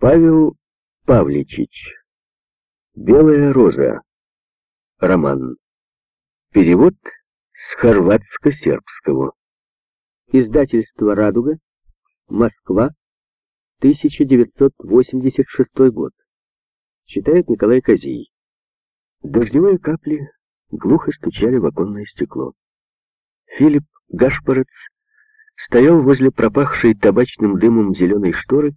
Павел Павличич. Белая роза. Роман. Перевод с хорватско-сербского. Издательство «Радуга», Москва, 1986 год. Читает Николай Козий. Дождевые капли глухо стучали в оконное стекло. Филипп Гашпорец стоял возле пропахшей табачным дымом зеленой шторы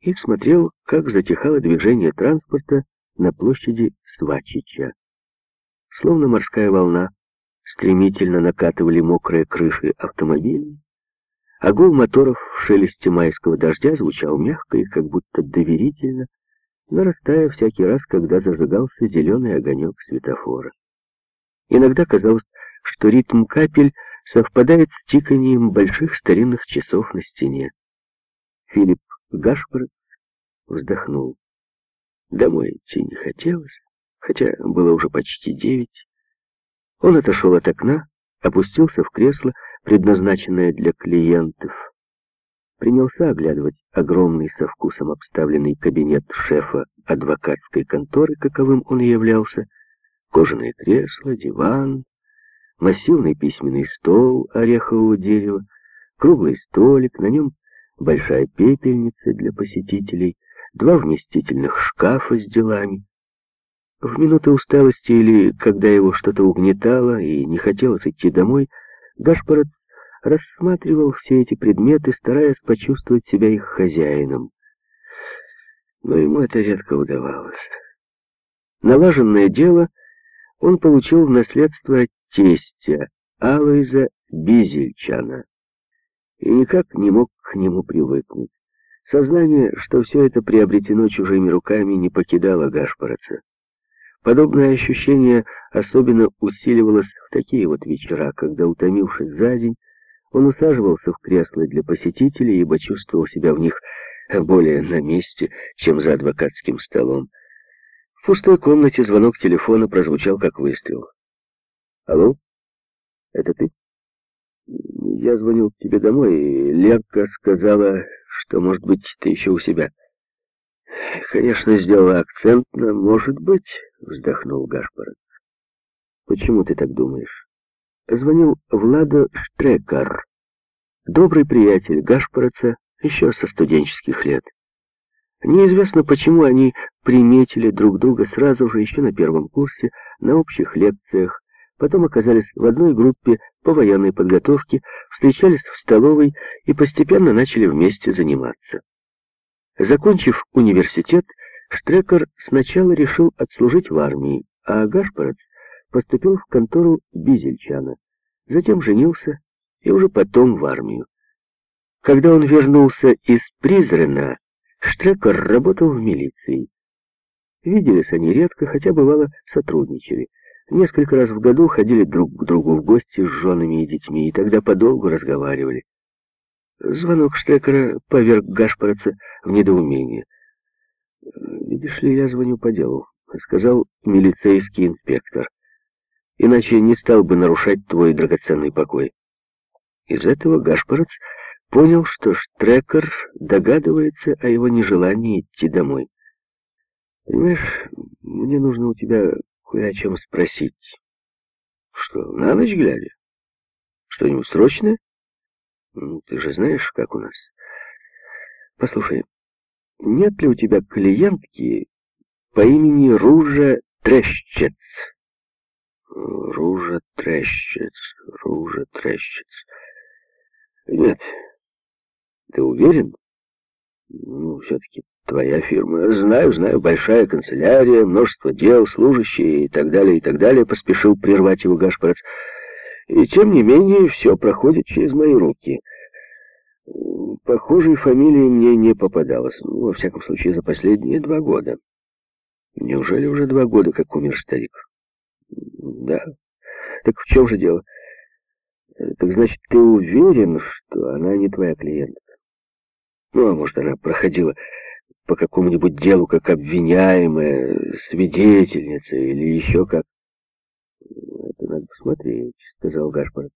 и смотрел, как затихало движение транспорта на площади Свачича. Словно морская волна, стремительно накатывали мокрые крыши автомобилей, а гул моторов в шелесте майского дождя звучал мягко и как будто доверительно, нарастая всякий раз, когда зажигался зеленый огонек светофора. Иногда казалось, что ритм капель совпадает с тиканием больших старинных часов на стене. Филипп Гашпорт вздохнул. Домой идти не хотелось, хотя было уже почти девять. Он отошел от окна, опустился в кресло, предназначенное для клиентов. Принялся оглядывать огромный со вкусом обставленный кабинет шефа адвокатской конторы, каковым он и являлся, кожаное кресло, диван, массивный письменный стол орехового дерева, круглый столик, на нем большая пепельница для посетителей, два вместительных шкафа с делами. В минуты усталости или когда его что-то угнетало и не хотелось идти домой, Гашпорот рассматривал все эти предметы, стараясь почувствовать себя их хозяином. Но ему это редко удавалось. Налаженное дело он получил в наследство от тестя Алоиза Бизельчана и никак не мог к нему привыкнуть. Сознание, что все это приобретено чужими руками, не покидало Гашпороца. Подобное ощущение особенно усиливалось в такие вот вечера, когда, утомившись за день, он усаживался в кресло для посетителей, ибо чувствовал себя в них более на месте, чем за адвокатским столом. В пустой комнате звонок телефона прозвучал как выстрел. «Алло? Это ты?» «Я звонил к тебе домой, и Ленка сказала, что, может быть, ты еще у себя». «Конечно, сделала акцент на «может быть», — вздохнул Гашпорот. «Почему ты так думаешь?» Звонил Владо Штрекар, добрый приятель Гашпороца еще со студенческих лет. Неизвестно, почему они приметили друг друга сразу же, еще на первом курсе, на общих лекциях, потом оказались в одной группе по военной подготовке, встречались в столовой и постепенно начали вместе заниматься. Закончив университет, Штрекер сначала решил отслужить в армии, а Гашпорец поступил в контору Бизельчана, затем женился и уже потом в армию. Когда он вернулся из Призрена, Штрекер работал в милиции. Виделись они редко, хотя бывало сотрудничали. Несколько раз в году ходили друг к другу в гости с женами и детьми, и тогда подолгу разговаривали. Звонок Штекера поверг Гашпороца в недоумение. «Видишь ли, я звоню по делу», — сказал милицейский инспектор. «Иначе не стал бы нарушать твой драгоценный покой». Из этого Гашпорец понял, что Штрекер догадывается о его нежелании идти домой. «Понимаешь, мне нужно у тебя кое о чем спросить». «Что, на ночь глядя? Что-нибудь срочное?» Ну, ты же знаешь, как у нас. Послушай, нет ли у тебя клиентки по имени Ружа Трещец? Ружа Трещец, Ружа Трещец. Нет. Ты уверен? Ну, все-таки твоя фирма. Знаю, знаю, большая канцелярия, множество дел, служащие и так далее, и так далее. Поспешил прервать его Гашпорец. И тем не менее, все проходит через мои руки. Похожей фамилии мне не попадалось, ну, во всяком случае, за последние два года. Неужели уже два года, как умер старик? Да. Так в чем же дело? Так значит, ты уверен, что она не твоя клиентка? Ну, а может, она проходила по какому-нибудь делу как обвиняемая, свидетельница или еще как? Это надо посмотреть, сказал Гашпорт.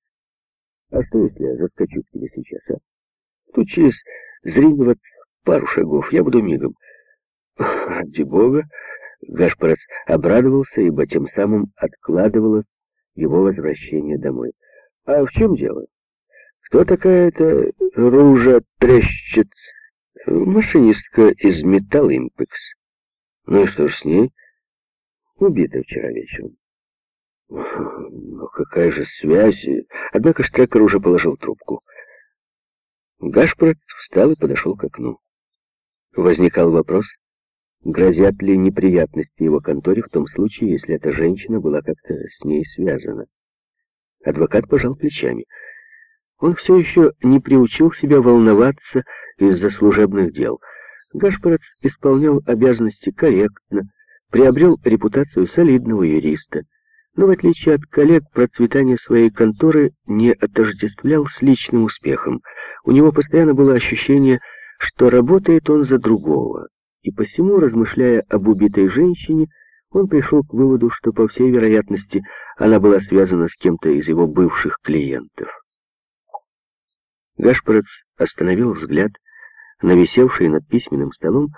А что, если я заскочу к тебе сейчас, а? Тут через Зринево пару шагов, я буду мигом. Ради бога, Гашпорец обрадовался, ибо тем самым откладывалось его возвращение домой. А в чем дело? Кто такая эта ружа трещит? Машинистка из Металл Импекс. Ну и что ж с ней? Убита вчера вечером. Ну какая же связь? Однако Штрекер уже положил трубку. Гашпорт встал и подошел к окну. Возникал вопрос, грозят ли неприятности его конторе в том случае, если эта женщина была как-то с ней связана. Адвокат пожал плечами. Он все еще не приучил себя волноваться из-за служебных дел. Гашпорец исполнял обязанности корректно, приобрел репутацию солидного юриста, но в отличие от коллег процветание своей конторы не отождествлял с личным успехом. У него постоянно было ощущение, что работает он за другого, и посему, размышляя об убитой женщине, он пришел к выводу, что, по всей вероятности, она была связана с кем-то из его бывших клиентов. Гашпорец остановил взгляд на висевшие над письменным столом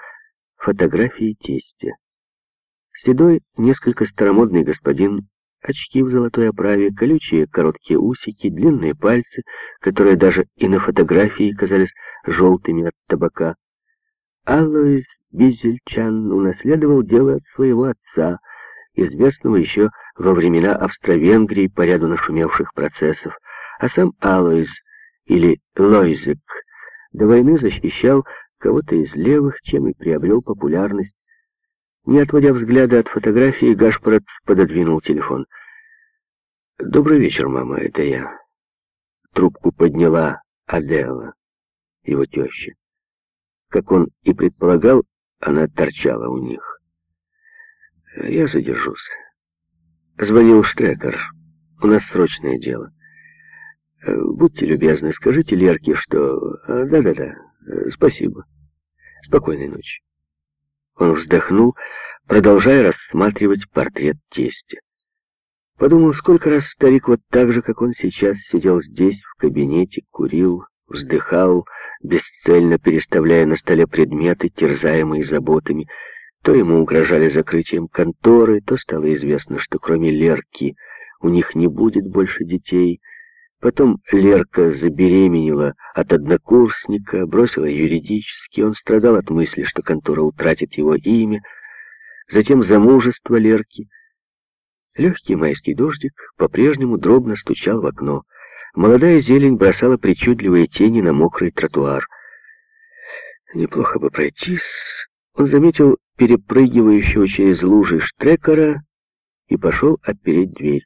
фотографии тестя. Седой, несколько старомодный господин, очки в золотой оправе, колючие короткие усики, длинные пальцы, которые даже и на фотографии казались желтыми от табака. Аллоис Бизельчан унаследовал дело от своего отца, известного еще во времена Австро-Венгрии по ряду нашумевших процессов, а сам Алоис или Лойзек, до войны защищал кого-то из левых, чем и приобрел популярность. Не отводя взгляда от фотографии, Гашпорот пододвинул телефон. «Добрый вечер, мама, это я». Трубку подняла Адела, его теща. Как он и предполагал, она торчала у них. «Я задержусь». Звонил Штрекер. «У нас срочное дело». Э, будьте любезны, скажите Лерке, что... Э, да-да-да, э, спасибо. Спокойной ночи. Он вздохнул, продолжая рассматривать портрет тестя. Подумал, сколько раз старик вот так же, как он сейчас, сидел здесь, в кабинете, курил, вздыхал, бесцельно переставляя на столе предметы, терзаемые заботами. То ему угрожали закрытием конторы, то стало известно, что кроме Лерки у них не будет больше детей — Потом Лерка забеременела от однокурсника, бросила юридически. Он страдал от мысли, что контора утратит его имя. Затем замужество Лерки. Легкий майский дождик по-прежнему дробно стучал в окно. Молодая зелень бросала причудливые тени на мокрый тротуар. Неплохо бы пройтись. Он заметил перепрыгивающего через лужи штрекера и пошел отпереть дверь.